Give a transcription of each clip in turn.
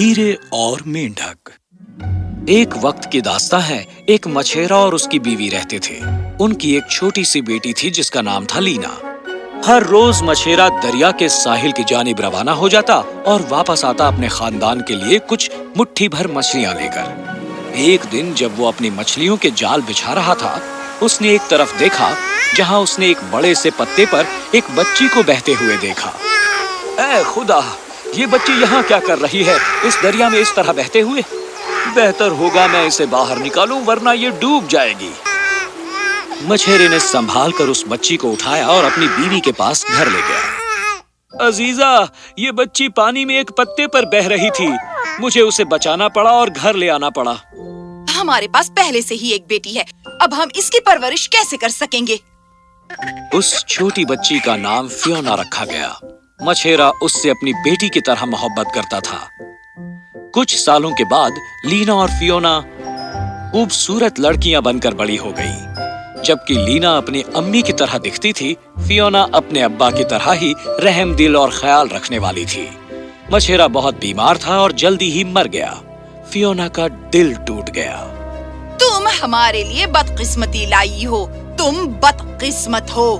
ہیرے اور مینڈک ایک وقت کی داستہ ہے، ایک مچھیرا اور اس کی بیوی رہتے تھے۔ ان کی ایک چھوٹی سی بیٹی تھی، جس کا نام تھا لینا۔ ہر روز مچھیرا دریا کے ساحل کی جانب روانہ ہو جاتا اور واپس آتا اپنے خاندان کے لیے کچھ مٹھی بھر مچھلیاں لے کر۔ ایک دن جب وہ اپنی مچھلیوں کے جال بچھا رہا تھا، اس نے ایک طرف دیکھا، جہاں اس نے ایک بڑے سے پتے پر ایک بچی کو بہتے ہوئے دیکھا۔ اے خدا! یہ بچی یہاں کیا کر رہی ہے؟ اس دریا میں اس طرح بہتے ہوئے؟ بہتر ہوگا میں اسے باہر نکالوں ورنہ یہ ڈوب جائے گی۔ مچھیرے نے سنبھال کر اس بچی کو اٹھایا اور اپنی بیوی کے پاس گھر لے گیا۔ عزیزہ یہ بچی پانی میں ایک پتے پر بہ رہی تھی۔ مجھے اسے بچانا پڑا اور گھر لے آنا پڑا۔ ہمارے پاس پہلے سے ہی ایک بیٹی ہے۔ اب ہم اس کی پرورش کیسے کر سکیں گے؟ اس چھوٹی بچی کا نام فیونا رکھا گیا۔ مچھیرا اس سے اپنی بیٹی کی طرح محبت کرتا تھا۔ کچھ سالوں کے بعد لینا اور فیونا خوبصورت لڑکیاں بن کر بڑی ہو گئی جبکہ لینا اپنی امی کی طرح دکھتی تھی، فیونا اپنے ابا کی طرح ہی رحم دل اور خیال رکھنے والی تھی۔ مچھیرا بہت بیمار تھا اور جلدی ہی مر گیا۔ فیونا کا دل ٹوٹ گیا۔ تم ہمارے لیے بدقسمتی لائی ہو۔ تم بدقسمت ہو۔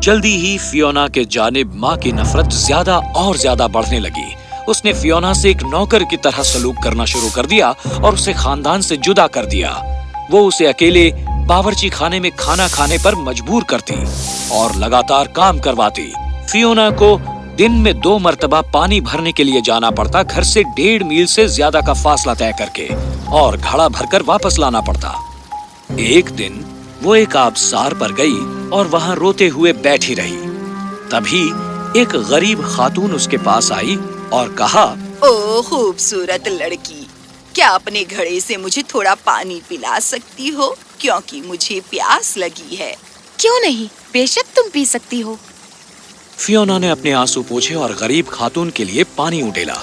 جلدی ہی فیونا کے جانب ماں کی نفرت زیادہ اور زیادہ بڑھنے لگی۔ اس نے فیونا سے ایک نوکر کی طرح سلوک کرنا شروع کر دیا اور اسے خاندان سے جدا کر دیا۔ وہ اسے اکیلے باورچی خانے میں کھانا کھانے پر مجبور کرتی اور لگاتار کام کرواتی۔ فیونا کو دن میں دو مرتبہ پانی بھرنے کے لیے جانا پڑتا، گھر سے ڈیڑھ میل سے زیادہ کا فاصلہ طے کر کے اور گھڑا بھر کر واپس لانا پڑتا۔ ایک دن وہ ایک آبسار پر گئی اور وہاں روتے ہوئے بیٹھی رہی۔ تبھی ایک غریب خاتون اس کے پاس آئی اور کہا او خوبصورت لڑکی کیا اپنے گھڑے سے مجھے تھوڑا پانی پلا سکتی ہو؟ کیونکہ مجھے پیاس لگی ہے۔ کیوں نہیں؟ بے شک تم پی سکتی ہو۔ فیونا نے اپنے آنسو پوچھے اور غریب خاتون کے لیے پانی اڈیلا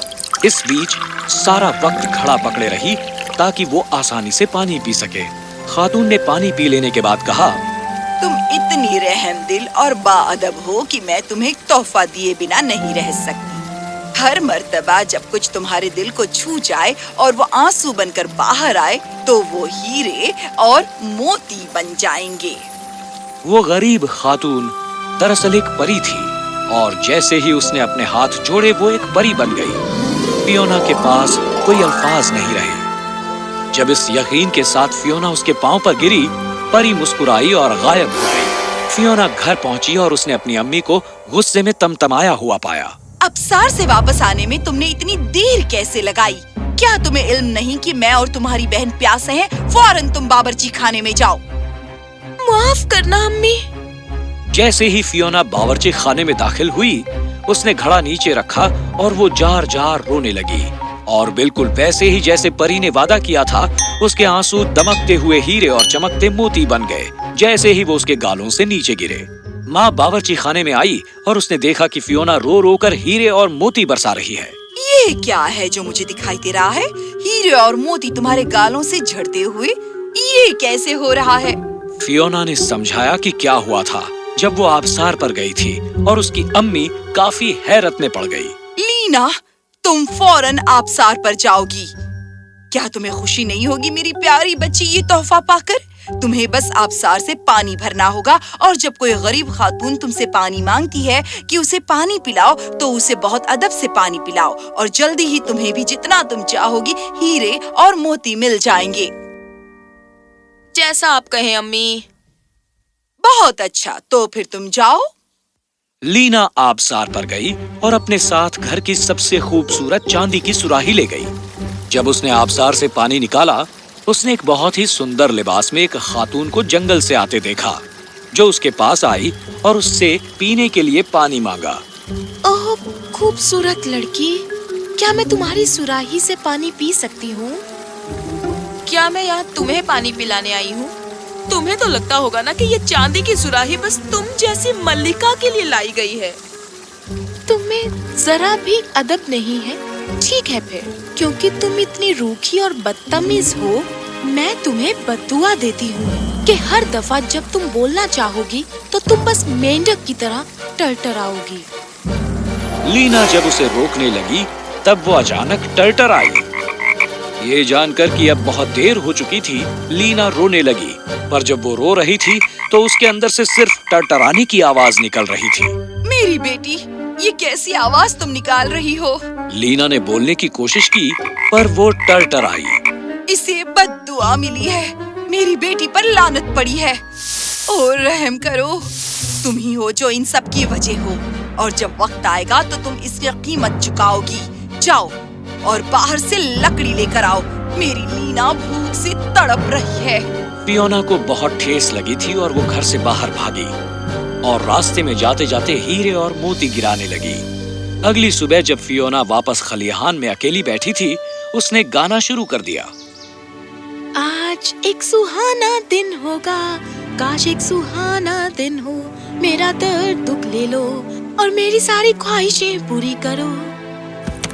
اس بیچ سارا وقت کھڑا پکڑے رہی تاکہ وہ آسانی سے پانی پی سکے۔ خاتون نے پانی پی لینے کے بعد کہا تم اتنی رحم دل اور با ادب ہو کہ میں تمہیں تحفہ دیے بنا نہیں رہ سکتی۔ ہر مرتبہ جب کچھ تمہارے دل کو چھو جائے اور وہ آنسو بن کر باہر آئے تو وہ ہیرے اور موتی بن جائیں گے۔ وہ غریب خاتون دراصل ایک پری تھی اور جیسے ہی اس نے اپنے ہاتھ جوڑے وہ ایک پری بن گئی۔ فیونا کے پاس کوئی الفاظ نہیں رہے۔ جب اس یقین کے ساتھ فیونا اس کے پاؤں پر گری پری مسکرائی اور غائب ہو گئی۔ فیونا گھر پہنچی اور اس نے اپنی امی کو غصے میں تمتمایا ہوا پایا۔ ابسار سے واپس آنے میں تم نے اتنی دیر کیسے لگائی؟ کیا تمہیں علم نہیں کہ میں اور تمہاری بہن پیاسے ہیں؟ فوراً تم باورچی خانے میں جاؤ۔ معاف کرنا امی۔ جیسے ہی فیونا باورچی خانے میں داخل ہوئی اس نے گھڑا نیچے رکھا اور وہ جار جار رونے لگی۔ اور بالکل ویسے ہی جیسے پری نے وعدہ کیا تھا اس کے آنسو دمکتے ہوئے ہیرے اور چمکتے موتی بن گئے جیسے ہی وہ اس کے گالوں سے نیچے گرے۔ ماں باورچی خانے میں آئی اور اس نے دیکھا کہ فیونا رو رو کر ہیرے اور موتی برسا رہی ہے۔ یہ کیا ہے جو مجھے دکھائی دے رہا ہے؟ ہیرے اور موتی تمہارے گالوں سے جھڑتے ہوئے یہ کیسے ہو رہا ہے؟ فیونا نے سمجھایا کہ کیا ہوا تھا جب وہ آبسار پر گئی تھی اور اس کی امی کافی حیرت میں پڑ گئی۔ لینا تم فوراً آبسار پر جاؤ گی۔ کیا تمہیں خوشی نہیں ہوگی میری پیاری بچی یہ تحفہ پا کر؟ تمہیں بس آبسار سے پانی بھرنا ہوگا اور جب کوئی غریب خاتون تم سے پانی مانگتی ہے کہ اسے پانی پلاؤ، تو اسے بہت ادب سے پانی پلاؤ اور جلدی ہی تمہیں بھی جتنا تم چاہو گی ہیرے اور موتی مل جائیں گے۔ جیسا آپ کہیں، امی۔ بہت اچھا تو پھر تم جاؤ۔ لینا آبسار پر گئی اور اپنے ساتھ گھر کی سب سے خوبصورت چاندی کی سراہی لے گئی۔ جب اس نے آبسار سے پانی نکالا اس نے ایک بہت ہی سندر لباس میں ایک خاتون کو جنگل سے آتے دیکھا جو اس کے پاس آئی اور اس سے پینے کے لیے پانی مانگا۔ اوہ خوبصورت لڑکی کیا میں تمہاری سراہی سے پانی پی سکتی ہوں؟ کیا میں یہاں تمہیں پانی پلانے آئی ہوں؟ تمہیں تو لگتا ہوگا نا کہ یہ چاندی کی سراہی بس تم جیسی ملکہ کے لیے لائی گئی ہے۔ تمہیں ذرا بھی ادب نہیں ہے؟ ٹھیک ہے پھر کیونکہ تم اتنی روکھی اور بدتمیز ہو میں تمہیں بدعا دیتی ہوں کہ ہر دفعہ جب تم بولنا چاہو گی تو تم بس مینڈک کی طرح ٹر ٹراؤ گی لینا جب اسے روکنے لگی۔ پر جب وہ رو رہی تھی تو اس کے اندر سے صرف ٹرٹرانے کی آواز نکل رہی تھی۔ میری بیٹی یہ کیسی آواز تم نکال رہی ہو؟ لینا نے بولنے کی کوشش کی پر وہ ٹرٹر آئی اسے بد دعا ملی ہے۔ میری بیٹی پر لانت پڑی ہے۔ اور رحم کرو تم ہی ہو جو ان سب کی وجہ ہو۔ اور جب وقت آئے گا تو تم اس کی قیمت چکاؤ گی۔ جاؤ اور باہر سے لکڑی لے کر آؤ۔ میری لینا بھوک سے تڑپ رہی ہے۔ پیونا کو بہت ٹھیس لگی تھی اور وہ گھر سے باہر بھاگی اور راستے میں جاتے جاتے ہیرے اور موتی گرانے لگی۔ اگلی صبح جب فیونا واپس خلیحان میں اکیلی بیٹھی تھی اس نے گانا شروع کر دیا۔ آج ایک سہانا دن ہوگا کاش ایک سہانا دن ہو۔ میرا درد دکھ لے لو اور میری ساری خواہشیں پوری کرو۔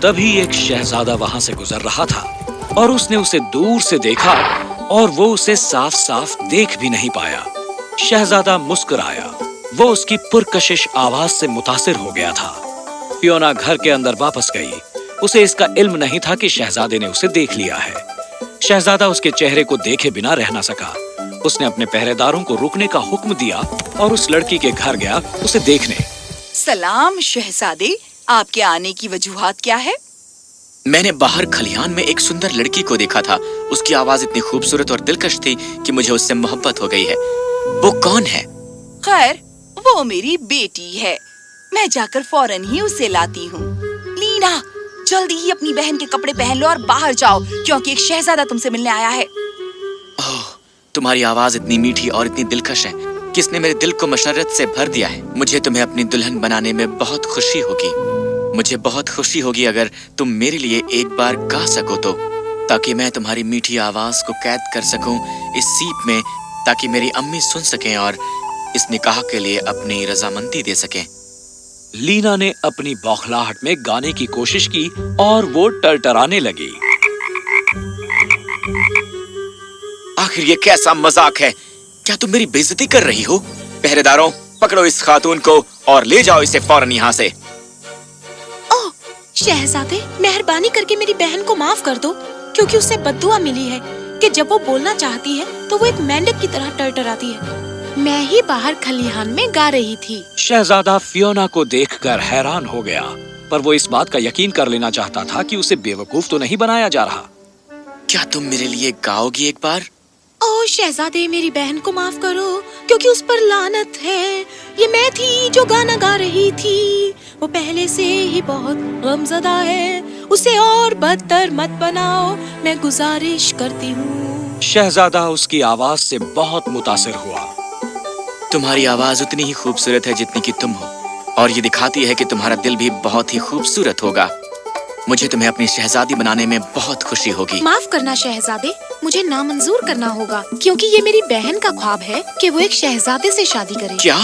تبھی ایک شہزادہ وہاں سے گزر رہا تھا اور اس نے اسے دور سے دیکھا۔ اور وہ اسے صاف صاف دیکھ بھی نہیں پایا۔ شہزادہ مسکرایا۔ وہ اس کی پرکشش آواز سے متاثر ہو گیا تھا۔ پیونا گھر کے اندر واپس گئی۔ اسے اس کا علم نہیں تھا کہ شہزادے نے اسے دیکھ لیا ہے۔ شہزادہ اس کے چہرے کو دیکھے بنا رہ نہ سکا۔ اس نے اپنے پہرے داروں کو رکنے کا حکم دیا اور اس لڑکی کے گھر گیا اسے دیکھنے۔ سلام شہزادے، آپ کے آنے کی وجوہات کیا ہے؟ میں نے باہر کھلیان میں ایک سندر لڑکی کو دیکھا تھا۔ اس کی آواز اتنی خوبصورت اور دلکش تھی کہ مجھے اس سے محبت ہو گئی ہے۔ وہ کون ہے؟ خیر وہ میری بیٹی ہے۔ میں جا کر فوراً ہی اسے لاتی ہوں۔ لینا جلدی ہی اپنی بہن کے کپڑے پہن لو اور باہر جاؤ کیونکہ ایک شہزادہ تم سے ملنے آیا ہے۔ اوہ تمہاری آواز اتنی میٹھی اور اتنی دلکش ہے۔ کس نے میرے دل کو مشرت سے بھر دیا ہے؟ مجھے تمہیں اپنی دلہن بنانے میں بہت خوشی ہوگی۔ مجھے بہت خوشی ہوگی اگر تم میرے لیے ایک بار گا سکو تو تاکہ میں تمہاری میٹھی آواز کو قید کر سکوں اس سیپ میں تاکہ میری امی سن سکیں اور اس نکاح کے لیے اپنی رضامندی دے سکیں۔ لینا نے اپنی بوکھلاہٹ میں گانے کی کوشش کی اور وہ ٹرٹرانے لگی۔ آخر یہ کیسا مزاق ہے؟ کیا تم میری بےزتی کر رہی ہو؟ پہرے داروں پکڑو اس خاتون کو اور لے جاؤ اسے فوراً یہاں سے۔ شہزادے مہربانی کر کے میری بہن کو معاف کر دو کیونکہ سے بدوا ملی ہے کہ جب وہ بولنا چاہتی ہے تو وہ ایک مینڈک کی طرح ٹرٹراتی ہے۔ میں ہی باہر کھلیان میں گا رہی تھی۔ شہزادہ فیونا کو دیکھ کر حیران ہو گیا پر وہ اس بات کا یقین کر لینا چاہتا تھا کہ اسے بیوقوف تو نہیں بنایا جا رہا۔ کیا تم میرے لیے گاؤ گی ایک بار؟ او شہزادے میری بہن کو معاف کرو کیونکہ اس پر لانت ہے۔ یہ میں تھی جو گانا گا رہی تھی۔ وہ پہلے سے ہی بہت غم زدہ ہے۔ اسے اور بدتر مت بناؤ میں گزارش کرتی ہوں۔ شہزادہ اس کی آواز سے بہت متاثر ہوا۔ تمہاری آواز اتنی ہی خوبصورت ہے جتنی کی تم ہو۔ اور یہ دکھاتی ہے کہ تمہارا دل بھی بہت ہی خوبصورت ہوگا۔ مجھے تمہیں اپنی شہزادی بنانے میں بہت خوشی ہوگی۔ معاف کرنا شہزادے مجھے نامنظور کرنا ہوگا۔ کیونکہ یہ میری بہن کا خواب ہے کہ وہ ایک شہزادے سے شادی کرے۔ کیا؟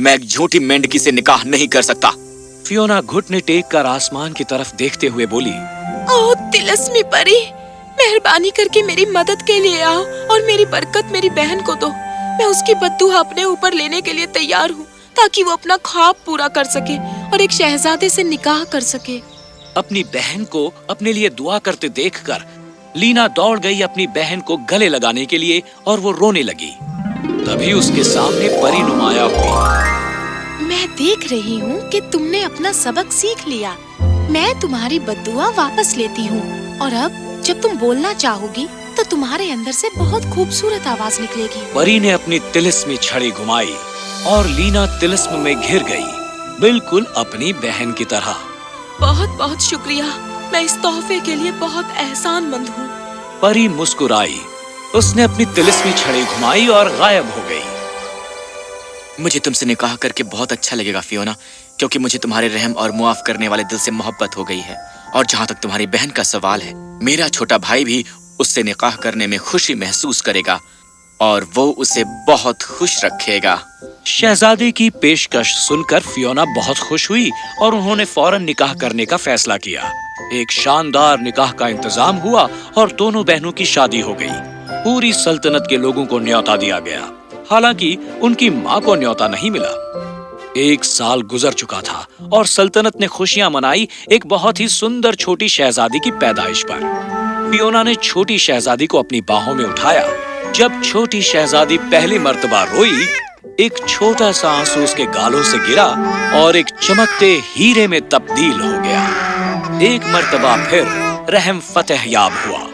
میں ایک جھوٹی مینڈکی سے نکاح نہیں کر سکتا۔ فیونا گھٹنے ٹیک کر آسمان کی طرف دیکھتے ہوئے بولی او تلسمی پری مہربانی کر کے میری مدد کے لیے آؤ اور میری برکت میری بہن کو دو۔ میں اس کی بدو اپنے اوپر لینے کے لیے تیار ہوں تاکہ وہ اپنا خواب پورا کر سکے اور ایک شہزادے سے نکاح کر سکے۔ اپنی بہن کو اپنے لیے دعا کرتے دیکھ کر لینا دوڑ گئی اپنی بہن کو گلے لگانے کے لیے اور وہ رونے لگی۔ تبھی اس کے سامنے پری نمایاں ہوئی۔ میں دیکھ رہی ہوں کہ تم نے اپنا سبق سیکھ لیا۔ میں تمہاری بدعا واپس لیتی ہوں۔ اور اب جب تم بولنا چاہو گی تو تمہارے اندر سے بہت خوبصورت آواز نکلے گی۔ پری نے اپنی تلسم چھڑی گھمائی اور لینا تلسم میں گھر گئی۔ بالکل اپنی بہن کی طرح۔ بہت بہت شکریہ۔ میں اس تحفے کے لیے بہت احسان مند ہوں۔ پری مسکرائی۔ اس نے اپنی تلسمی چھڑی گھمائی اور غائب ہو گئی۔ مجھے تم سے نکاح کر کے بہت اچھا لگے گا، فیونا، کیونکہ مجھے تمہارے رحم اور معاف کرنے والے دل سے محبت ہو گئی ہے۔ اور جہاں تک تمہاری بہن کا سوال ہے، میرا چھوٹا بھائی بھی اس سے نکاح کرنے میں خوشی محسوس کرے گا اور وہ اسے بہت خوش رکھے گا۔ شہزادی کی پیشکش سن کر فیونا بہت خوش ہوئی اور انہوں نے فوراً نکاح کرنے کا فیصلہ کیا۔ ایک شاندار نکاح کا انتظام ہوا اور دونوں بہنوں کی شادی ہو گئی۔ پوری سلطنت کے لوگوں کو نیوتا دیا گیا۔ حالانکہ ان کی ماں کو نیوتا نہیں ملا۔ ایک سال گزر چکا تھا اور سلطنت نے خوشیاں منائی ایک بہت ہی سندر چھوٹی شہزادی کی پیدائش پر۔ پیونا نے چھوٹی شہزادی کو اپنی باہوں میں اٹھایا۔ جب چھوٹی شہزادی پہلی مرتبہ روئی، ایک چھوٹا سا آنسو اس کے گالوں سے گرا اور ایک چمکتے ہیرے میں تبدیل ہو گیا۔ ایک مرتبہ پھر رحم فتح یاب ہوا۔